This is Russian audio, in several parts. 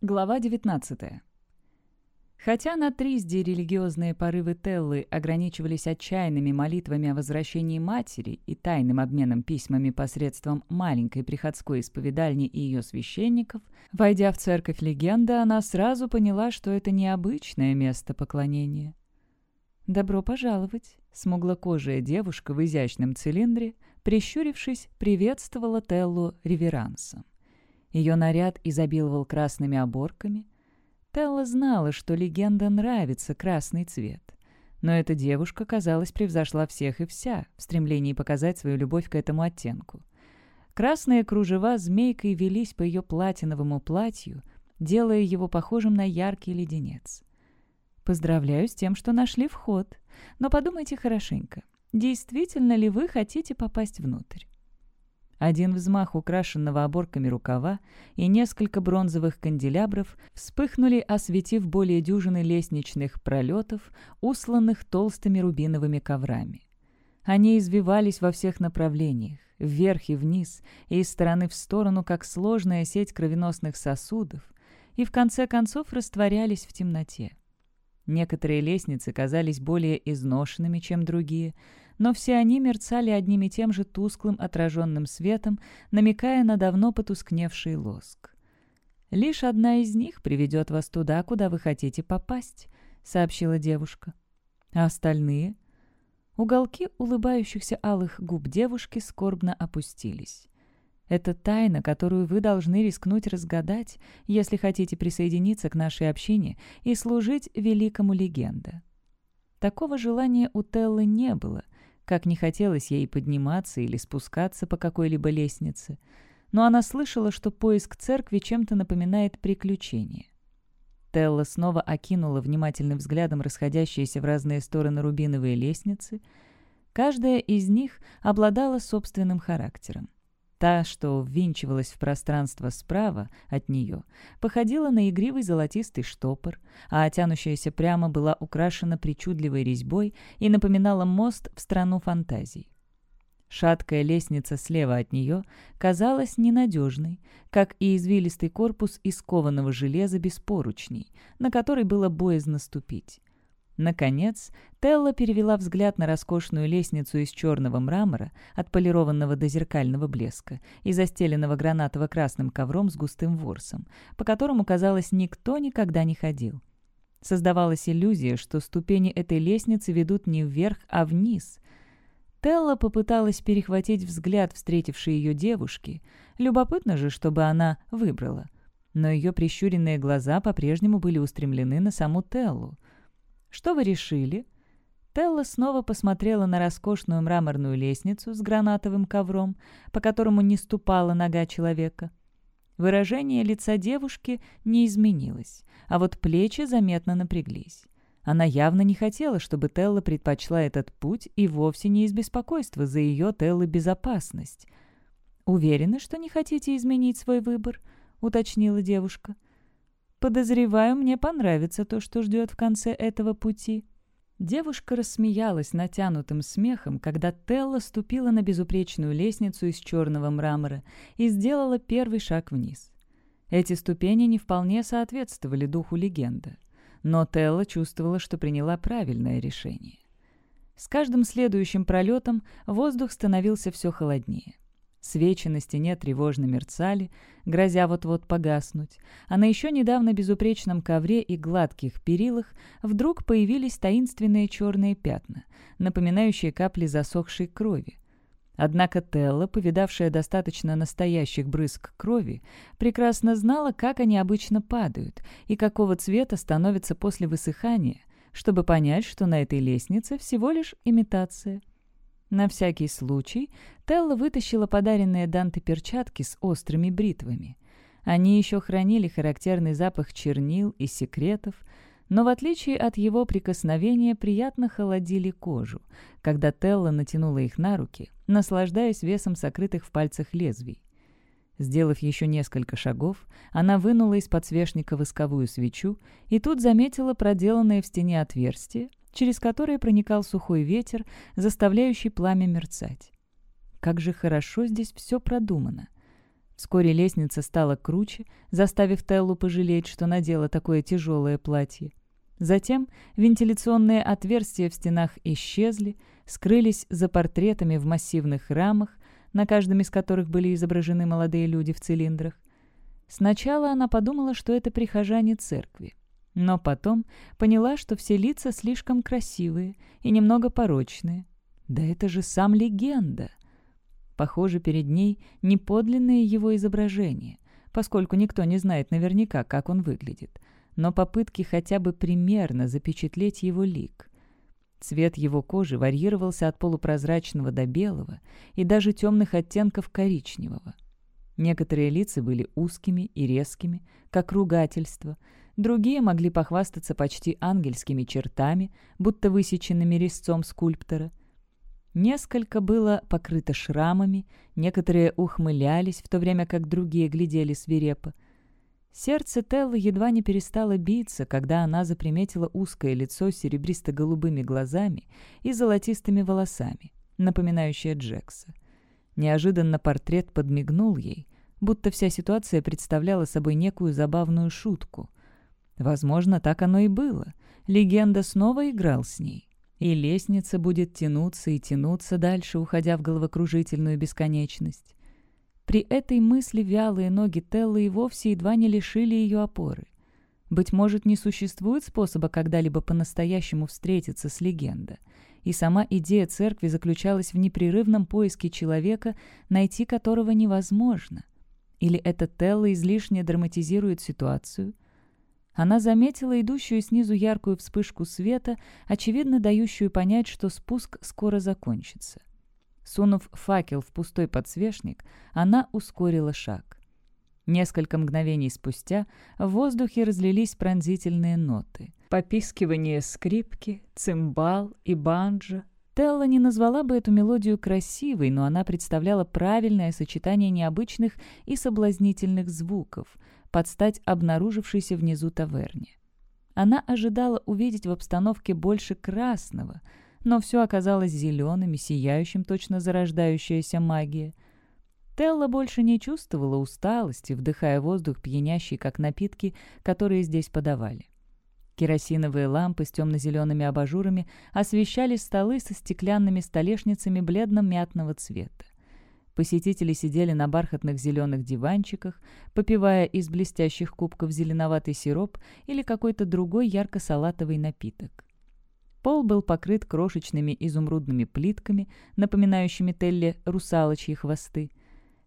Глава 19. Хотя на Тризде религиозные порывы Теллы ограничивались отчаянными молитвами о возвращении матери и тайным обменом письмами посредством маленькой приходской исповедальни и ее священников, войдя в церковь легенда, она сразу поняла, что это необычное место поклонения. «Добро пожаловать!» — смуглокожая девушка в изящном цилиндре, прищурившись, приветствовала Теллу реверансом. Ее наряд изобиловал красными оборками. Телла знала, что легенда нравится красный цвет. Но эта девушка, казалось, превзошла всех и вся в стремлении показать свою любовь к этому оттенку. Красные кружева змейкой велись по ее платиновому платью, делая его похожим на яркий леденец. «Поздравляю с тем, что нашли вход, но подумайте хорошенько, действительно ли вы хотите попасть внутрь?» Один взмах украшенного оборками рукава и несколько бронзовых канделябров вспыхнули, осветив более дюжины лестничных пролетов, усланных толстыми рубиновыми коврами. Они извивались во всех направлениях, вверх и вниз, и из стороны в сторону, как сложная сеть кровеносных сосудов, и в конце концов растворялись в темноте. Некоторые лестницы казались более изношенными, чем другие — но все они мерцали одним и тем же тусклым отраженным светом, намекая на давно потускневший лоск. «Лишь одна из них приведет вас туда, куда вы хотите попасть», — сообщила девушка. «А остальные?» Уголки улыбающихся алых губ девушки скорбно опустились. Это тайна, которую вы должны рискнуть разгадать, если хотите присоединиться к нашей общине и служить великому легенда. Такого желания у Теллы не было — как не хотелось ей подниматься или спускаться по какой-либо лестнице, но она слышала, что поиск церкви чем-то напоминает приключение. Телла снова окинула внимательным взглядом расходящиеся в разные стороны рубиновые лестницы. Каждая из них обладала собственным характером. Та, что ввинчивалась в пространство справа от нее, походила на игривый золотистый штопор, а тянущаяся прямо была украшена причудливой резьбой и напоминала мост в страну фантазий. Шаткая лестница слева от нее казалась ненадежной, как и извилистый корпус из кованого железа без поручней, на который было боязно ступить. Наконец, Телла перевела взгляд на роскошную лестницу из черного мрамора, отполированного до зеркального блеска, и застеленного гранатово-красным ковром с густым ворсом, по которому, казалось, никто никогда не ходил. Создавалась иллюзия, что ступени этой лестницы ведут не вверх, а вниз. Телла попыталась перехватить взгляд встретившей ее девушки. Любопытно же, чтобы она выбрала. Но ее прищуренные глаза по-прежнему были устремлены на саму Теллу — «Что вы решили?» Телла снова посмотрела на роскошную мраморную лестницу с гранатовым ковром, по которому не ступала нога человека. Выражение лица девушки не изменилось, а вот плечи заметно напряглись. Она явно не хотела, чтобы Телла предпочла этот путь и вовсе не из беспокойства за ее Теллы безопасность. «Уверены, что не хотите изменить свой выбор?» — уточнила девушка. — Подозреваю, мне понравится то, что ждет в конце этого пути». Девушка рассмеялась натянутым смехом, когда Телла ступила на безупречную лестницу из черного мрамора и сделала первый шаг вниз. Эти ступени не вполне соответствовали духу легенды, но Телла чувствовала, что приняла правильное решение. С каждым следующим пролетом воздух становился все холоднее – Свечи на стене тревожно мерцали, грозя вот-вот погаснуть, а на еще недавно безупречном ковре и гладких перилах вдруг появились таинственные черные пятна, напоминающие капли засохшей крови. Однако Телла, повидавшая достаточно настоящих брызг крови, прекрасно знала, как они обычно падают и какого цвета становятся после высыхания, чтобы понять, что на этой лестнице всего лишь имитация – на всякий случай Телла вытащила подаренные Данте перчатки с острыми бритвами. Они еще хранили характерный запах чернил и секретов, но в отличие от его прикосновения приятно холодили кожу, когда Телла натянула их на руки, наслаждаясь весом сокрытых в пальцах лезвий. Сделав еще несколько шагов, она вынула из подсвечника восковую свечу и тут заметила проделанное в стене отверстие, через которые проникал сухой ветер, заставляющий пламя мерцать. Как же хорошо здесь все продумано. Вскоре лестница стала круче, заставив Теллу пожалеть, что надела такое тяжелое платье. Затем вентиляционные отверстия в стенах исчезли, скрылись за портретами в массивных рамах, на каждом из которых были изображены молодые люди в цилиндрах. Сначала она подумала, что это прихожане церкви. Но потом поняла, что все лица слишком красивые и немного порочные. Да это же сам легенда! Похоже, перед ней неподлинное его изображения, поскольку никто не знает наверняка, как он выглядит, но попытки хотя бы примерно запечатлеть его лик. Цвет его кожи варьировался от полупрозрачного до белого и даже темных оттенков коричневого. Некоторые лица были узкими и резкими, как ругательство — Другие могли похвастаться почти ангельскими чертами, будто высеченными резцом скульптора. Несколько было покрыто шрамами, некоторые ухмылялись, в то время как другие глядели свирепо. Сердце Теллы едва не перестало биться, когда она заприметила узкое лицо с серебристо-голубыми глазами и золотистыми волосами, напоминающее Джекса. Неожиданно портрет подмигнул ей, будто вся ситуация представляла собой некую забавную шутку — Возможно, так оно и было. Легенда снова играл с ней. И лестница будет тянуться и тянуться дальше, уходя в головокружительную бесконечность. При этой мысли вялые ноги Теллы и вовсе едва не лишили ее опоры. Быть может, не существует способа когда-либо по-настоящему встретиться с легендой и сама идея церкви заключалась в непрерывном поиске человека, найти которого невозможно. Или это Телла излишне драматизирует ситуацию – она заметила идущую снизу яркую вспышку света, очевидно дающую понять, что спуск скоро закончится. Сунув факел в пустой подсвечник, она ускорила шаг. Несколько мгновений спустя в воздухе разлились пронзительные ноты. Попискивание скрипки, цимбал и банджа. Телла не назвала бы эту мелодию красивой, но она представляла правильное сочетание необычных и соблазнительных звуков — подстать обнаружившейся внизу таверне. Она ожидала увидеть в обстановке больше красного, но все оказалось зеленым и сияющим точно зарождающаяся магия. Телла больше не чувствовала усталости, вдыхая воздух, пьянящий, как напитки, которые здесь подавали. Керосиновые лампы с темно-зелеными абажурами освещали столы со стеклянными столешницами бледно-мятного цвета. Посетители сидели на бархатных зеленых диванчиках, попивая из блестящих кубков зеленоватый сироп или какой-то другой ярко-салатовый напиток. Пол был покрыт крошечными изумрудными плитками, напоминающими Телле русалочьи хвосты.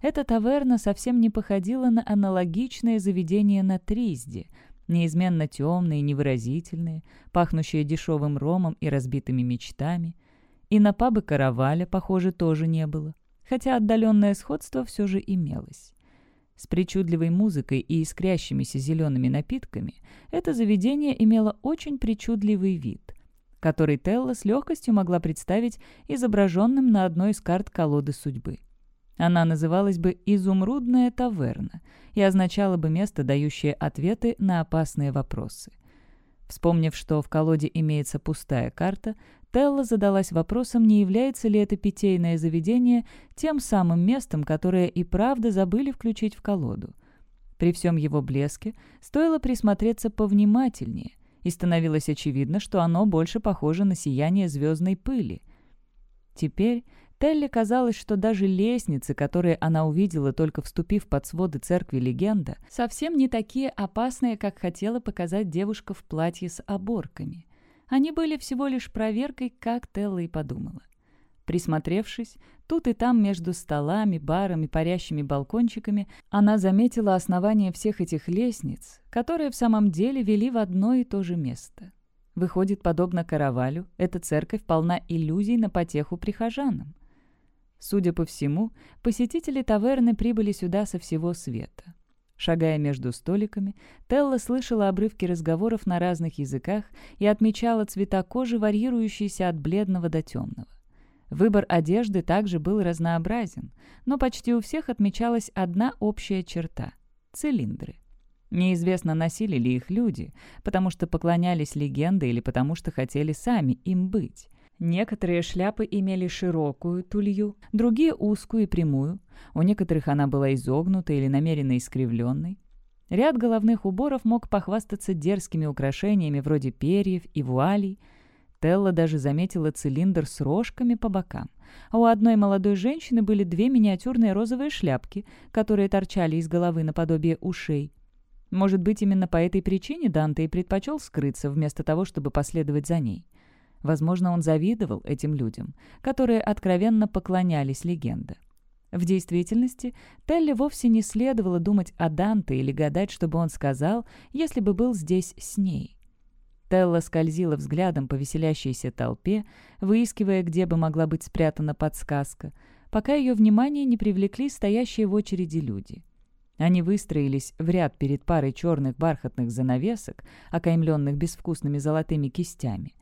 Эта таверна совсем не походила на аналогичное заведение на Тризде, неизменно темные, невыразительные, пахнущие дешевым ромом и разбитыми мечтами. И на пабы караваля, похоже, тоже не было хотя отдаленное сходство все же имелось. С причудливой музыкой и искрящимися зелеными напитками это заведение имело очень причудливый вид, который Телла с легкостью могла представить изображенным на одной из карт колоды судьбы. Она называлась бы «Изумрудная таверна» и означала бы место, дающее ответы на опасные вопросы. Вспомнив, что в колоде имеется пустая карта, Телла задалась вопросом, не является ли это питейное заведение тем самым местом, которое и правда забыли включить в колоду. При всем его блеске стоило присмотреться повнимательнее, и становилось очевидно, что оно больше похоже на сияние звездной пыли. Теперь Телле казалось, что даже лестницы, которые она увидела, только вступив под своды церкви легенда, совсем не такие опасные, как хотела показать девушка в платье с оборками. Они были всего лишь проверкой, как Телла и подумала. Присмотревшись, тут и там между столами, баром и парящими балкончиками, она заметила основание всех этих лестниц, которые в самом деле вели в одно и то же место. Выходит, подобно каравалю, эта церковь полна иллюзий на потеху прихожанам. Судя по всему, посетители таверны прибыли сюда со всего света. Шагая между столиками, Телла слышала обрывки разговоров на разных языках и отмечала цвета кожи, варьирующиеся от бледного до темного. Выбор одежды также был разнообразен, но почти у всех отмечалась одна общая черта – цилиндры. Неизвестно, носили ли их люди, потому что поклонялись легенде или потому что хотели сами им быть – Некоторые шляпы имели широкую тулью, другие узкую и прямую. У некоторых она была изогнута или намеренно искривленной. Ряд головных уборов мог похвастаться дерзкими украшениями вроде перьев и вуалей. Телла даже заметила цилиндр с рожками по бокам. А у одной молодой женщины были две миниатюрные розовые шляпки, которые торчали из головы наподобие ушей. Может быть, именно по этой причине Данте и предпочел скрыться, вместо того, чтобы последовать за ней. Возможно, он завидовал этим людям, которые откровенно поклонялись легенде. В действительности, Телли вовсе не следовало думать о Данте или гадать, чтобы он сказал, если бы был здесь с ней. Телла скользила взглядом по веселящейся толпе, выискивая, где бы могла быть спрятана подсказка, пока ее внимание не привлекли стоящие в очереди люди. Они выстроились в ряд перед парой черных бархатных занавесок, окаймленных безвкусными золотыми кистями.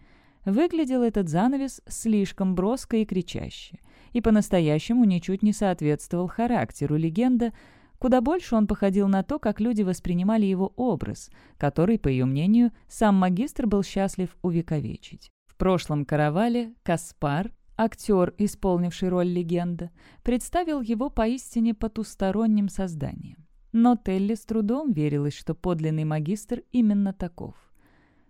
Выглядел этот занавес слишком броско и кричаще, и по-настоящему ничуть не соответствовал характеру легенда, куда больше он походил на то, как люди воспринимали его образ, который, по ее мнению, сам магистр был счастлив увековечить. В прошлом каравале Каспар, актер, исполнивший роль легенда, представил его поистине потусторонним созданием. Но Телли с трудом верилась, что подлинный магистр именно таков.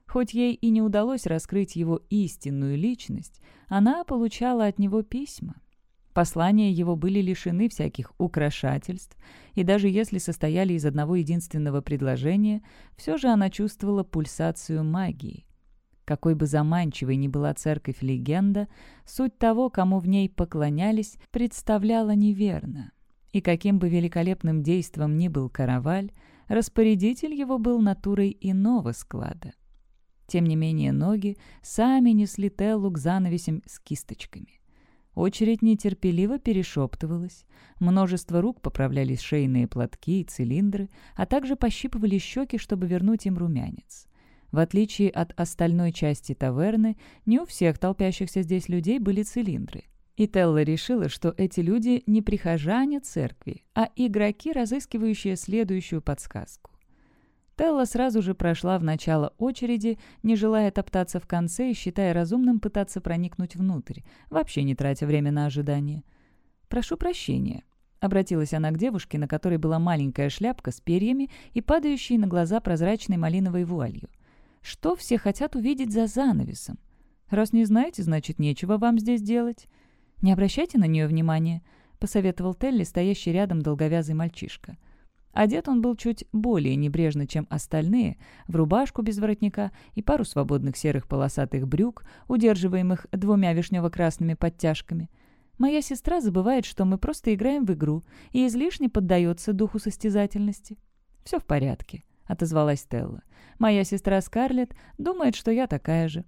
Хоть ей и не удалось раскрыть его истинную личность, она получала от него письма. Послания его были лишены всяких украшательств, и даже если состояли из одного единственного предложения, все же она чувствовала пульсацию магии. Какой бы заманчивой ни была церковь-легенда, суть того, кому в ней поклонялись, представляла неверно. И каким бы великолепным действом ни был караваль, распорядитель его был натурой иного склада. Тем не менее ноги сами несли Теллу к занавесям с кисточками. Очередь нетерпеливо перешептывалась. Множество рук поправляли шейные платки и цилиндры, а также пощипывали щеки, чтобы вернуть им румянец. В отличие от остальной части таверны, не у всех толпящихся здесь людей были цилиндры. И Телла решила, что эти люди не прихожане церкви, а игроки, разыскивающие следующую подсказку. Телла сразу же прошла в начало очереди, не желая топтаться в конце и считая разумным пытаться проникнуть внутрь, вообще не тратя время на ожидание. «Прошу прощения», — обратилась она к девушке, на которой была маленькая шляпка с перьями и падающей на глаза прозрачной малиновой вуалью. «Что все хотят увидеть за занавесом? Раз не знаете, значит, нечего вам здесь делать. Не обращайте на нее внимания», — посоветовал Телли, стоящий рядом долговязый мальчишка. — Одет он был чуть более небрежно, чем остальные, в рубашку без воротника и пару свободных серых полосатых брюк, удерживаемых двумя вишнево-красными подтяжками. Моя сестра забывает, что мы просто играем в игру и излишне поддается духу состязательности. «Все в порядке», — отозвалась Телла. «Моя сестра Скарлетт думает, что я такая же».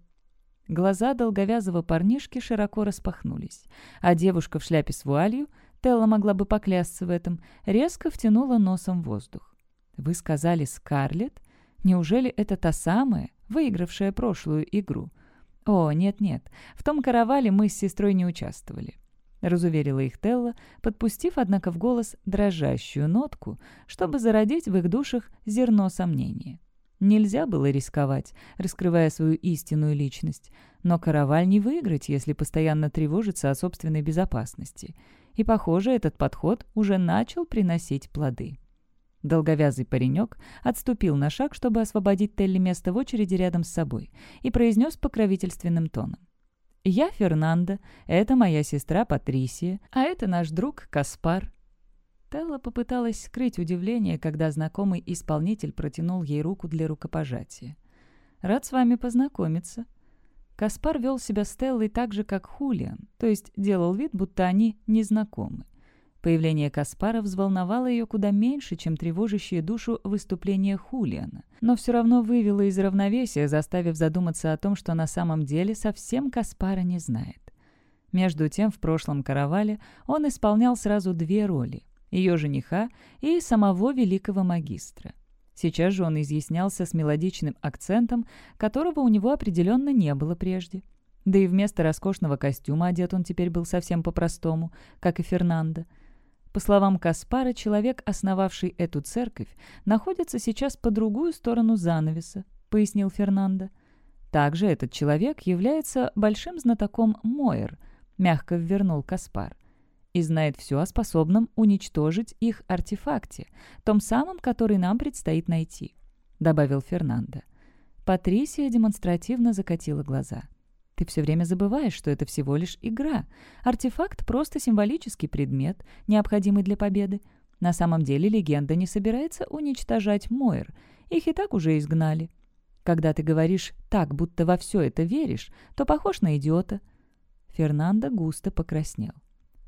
Глаза долговязого парнишки широко распахнулись, а девушка в шляпе с вуалью — Телла могла бы поклясться в этом, резко втянула носом воздух. «Вы сказали Скарлетт? Неужели это та самая, выигравшая прошлую игру?» «О, нет-нет, в том каравале мы с сестрой не участвовали», — разуверила их Телла, подпустив, однако, в голос дрожащую нотку, чтобы зародить в их душах зерно сомнения. Нельзя было рисковать, раскрывая свою истинную личность, но караваль не выиграть, если постоянно тревожиться о собственной безопасности — и, похоже, этот подход уже начал приносить плоды. Долговязый паренек отступил на шаг, чтобы освободить Телли место в очереди рядом с собой, и произнес покровительственным тоном. «Я Фернанда, это моя сестра Патрисия, а это наш друг Каспар». Телла попыталась скрыть удивление, когда знакомый исполнитель протянул ей руку для рукопожатия. «Рад с вами познакомиться», Каспар вел себя с Теллой так же, как Хулиан, то есть делал вид, будто они незнакомы. Появление Каспара взволновало ее куда меньше, чем тревожащее душу выступление Хулиана, но все равно вывело из равновесия, заставив задуматься о том, что на самом деле совсем Каспара не знает. Между тем, в прошлом каравале он исполнял сразу две роли – ее жениха и самого великого магистра. Сейчас же он изъяснялся с мелодичным акцентом, которого у него определенно не было прежде. Да и вместо роскошного костюма одет он теперь был совсем по-простому, как и Фернандо. По словам Каспара, человек, основавший эту церковь, находится сейчас по другую сторону занавеса, пояснил Фернандо. Также этот человек является большим знатоком Мойер, мягко ввернул Каспар и знает все о способном уничтожить их артефакте, том самом, который нам предстоит найти», — добавил Фернандо. Патрисия демонстративно закатила глаза. «Ты все время забываешь, что это всего лишь игра. Артефакт — просто символический предмет, необходимый для победы. На самом деле легенда не собирается уничтожать Мойр. Их и так уже изгнали. Когда ты говоришь так, будто во все это веришь, то похож на идиота». Фернандо густо покраснел.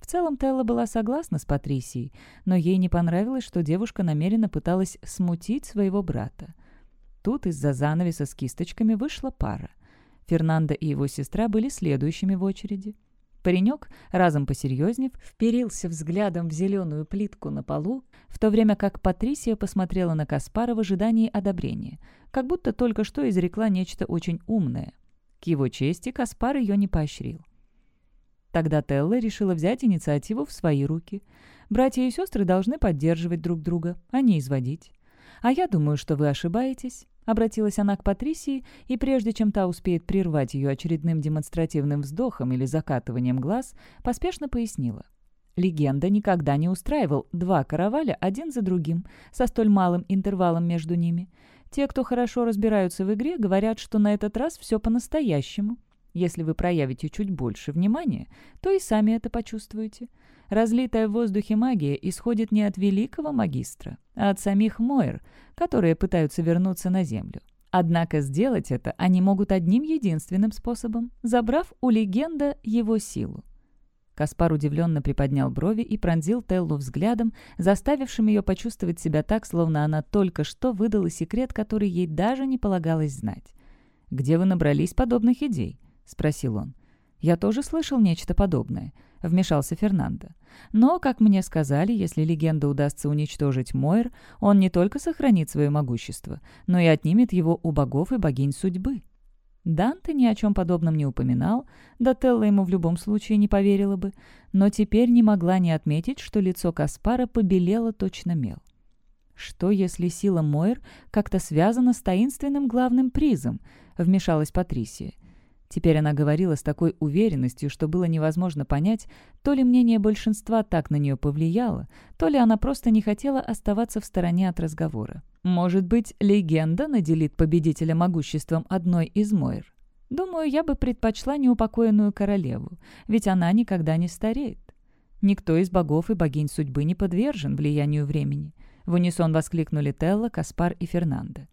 В целом Телла была согласна с Патрисией, но ей не понравилось, что девушка намеренно пыталась смутить своего брата. Тут из-за занавеса с кисточками вышла пара. Фернандо и его сестра были следующими в очереди. Паренек, разом посерьезнев, вперился взглядом в зеленую плитку на полу, в то время как Патрисия посмотрела на Каспара в ожидании одобрения, как будто только что изрекла нечто очень умное. К его чести Каспар ее не поощрил. Тогда Телла решила взять инициативу в свои руки. Братья и сестры должны поддерживать друг друга, а не изводить. «А я думаю, что вы ошибаетесь», — обратилась она к Патрисии, и прежде чем та успеет прервать ее очередным демонстративным вздохом или закатыванием глаз, поспешно пояснила. Легенда никогда не устраивал два караваля один за другим, со столь малым интервалом между ними. Те, кто хорошо разбираются в игре, говорят, что на этот раз все по-настоящему. Если вы проявите чуть больше внимания, то и сами это почувствуете. Разлитая в воздухе магия исходит не от великого магистра, а от самих Мойр, которые пытаются вернуться на Землю. Однако сделать это они могут одним единственным способом, забрав у легенда его силу. Каспар удивленно приподнял брови и пронзил Теллу взглядом, заставившим ее почувствовать себя так, словно она только что выдала секрет, который ей даже не полагалось знать. «Где вы набрались подобных идей?» — спросил он. «Я тоже слышал нечто подобное», — вмешался Фернандо. «Но, как мне сказали, если легенда удастся уничтожить Мойр, он не только сохранит свое могущество, но и отнимет его у богов и богинь судьбы». Данте ни о чем подобном не упоминал, да Телла ему в любом случае не поверила бы, но теперь не могла не отметить, что лицо Каспара побелело точно мел. «Что, если сила Мойр как-то связана с таинственным главным призом?» — вмешалась Патрисия. Теперь она говорила с такой уверенностью, что было невозможно понять, то ли мнение большинства так на нее повлияло, то ли она просто не хотела оставаться в стороне от разговора. Может быть, легенда наделит победителя могуществом одной из Мойр? Думаю, я бы предпочла неупокоенную королеву, ведь она никогда не стареет. Никто из богов и богинь судьбы не подвержен влиянию времени. В унисон воскликнули Телла, Каспар и Фернандо.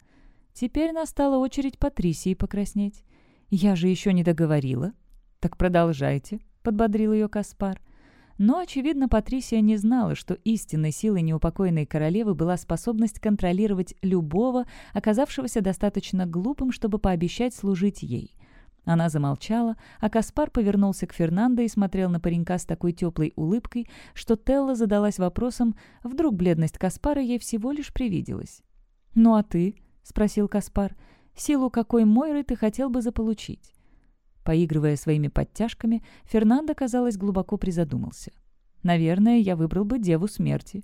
Теперь настала очередь Патрисии покраснеть. «Я же еще не договорила». «Так продолжайте», — подбодрил ее Каспар. Но, очевидно, Патрисия не знала, что истинной силой неупокоенной королевы была способность контролировать любого, оказавшегося достаточно глупым, чтобы пообещать служить ей. Она замолчала, а Каспар повернулся к Фернандо и смотрел на паренька с такой теплой улыбкой, что Телла задалась вопросом, вдруг бледность Каспара ей всего лишь привиделась. «Ну а ты?» — спросил Каспар. — силу какой Мойры ты хотел бы заполучить?» Поигрывая своими подтяжками, Фернандо, казалось, глубоко призадумался. «Наверное, я выбрал бы Деву Смерти».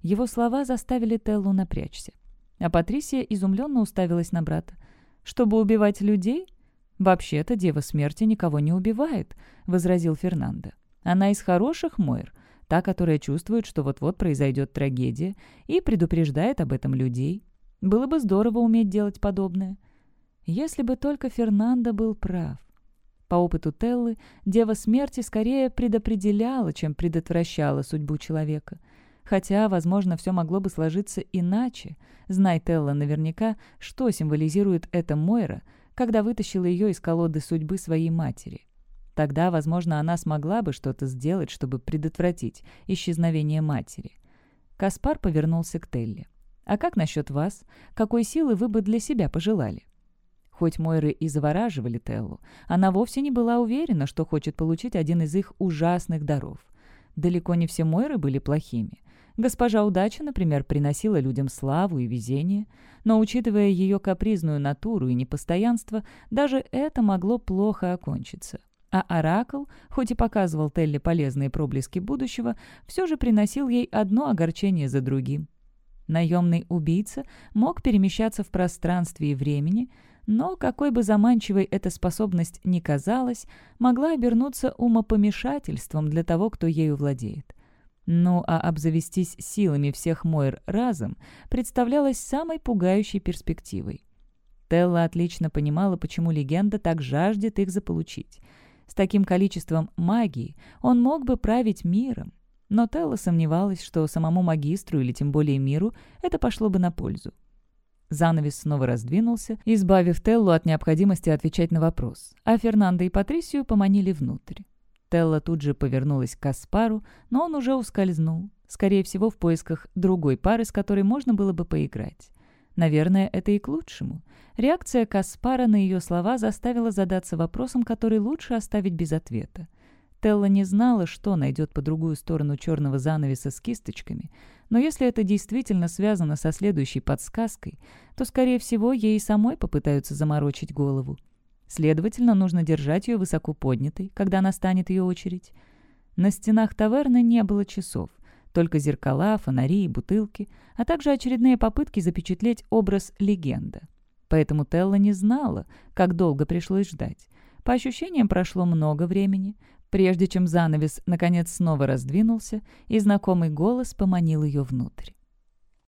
Его слова заставили Теллу напрячься. А Патрисия изумленно уставилась на брата. «Чтобы убивать людей?» «Вообще-то Дева Смерти никого не убивает», — возразил Фернандо. «Она из хороших Мойр, та, которая чувствует, что вот-вот произойдет трагедия, и предупреждает об этом людей». Было бы здорово уметь делать подобное. Если бы только Фернандо был прав. По опыту Теллы, Дева Смерти скорее предопределяла, чем предотвращала судьбу человека. Хотя, возможно, все могло бы сложиться иначе. Знай Телла наверняка, что символизирует эта Мойра, когда вытащила ее из колоды судьбы своей матери. Тогда, возможно, она смогла бы что-то сделать, чтобы предотвратить исчезновение матери. Каспар повернулся к Телле. А как насчет вас? Какой силы вы бы для себя пожелали?» Хоть Мойры и завораживали Теллу, она вовсе не была уверена, что хочет получить один из их ужасных даров. Далеко не все Мойры были плохими. Госпожа Удача, например, приносила людям славу и везение, но, учитывая ее капризную натуру и непостоянство, даже это могло плохо окончиться. А Оракл, хоть и показывал Телле полезные проблески будущего, все же приносил ей одно огорчение за другим. Наемный убийца мог перемещаться в пространстве и времени, но, какой бы заманчивой эта способность ни казалась, могла обернуться умопомешательством для того, кто ею владеет. Ну а обзавестись силами всех Мойр разом представлялось самой пугающей перспективой. Телла отлично понимала, почему легенда так жаждет их заполучить. С таким количеством магии он мог бы править миром, но Телла сомневалась, что самому магистру или тем более миру это пошло бы на пользу. Занавес снова раздвинулся, избавив Теллу от необходимости отвечать на вопрос, а Фернандо и Патрисию поманили внутрь. Телла тут же повернулась к Каспару, но он уже ускользнул, скорее всего, в поисках другой пары, с которой можно было бы поиграть. Наверное, это и к лучшему. Реакция Каспара на ее слова заставила задаться вопросом, который лучше оставить без ответа. Стелла не знала, что найдет по другую сторону черного занавеса с кисточками, но если это действительно связано со следующей подсказкой, то, скорее всего, ей самой попытаются заморочить голову. Следовательно, нужно держать ее высоко поднятой, когда настанет ее очередь. На стенах таверны не было часов, только зеркала, фонари и бутылки, а также очередные попытки запечатлеть образ легенда. Поэтому Телла не знала, как долго пришлось ждать. По ощущениям, прошло много времени — Прежде чем занавес наконец снова раздвинулся, и знакомый голос поманил ее внутрь.